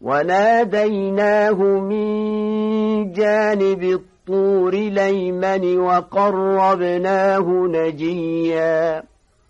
وناديناه من جانب الطور ليمن وقربناه نجيا.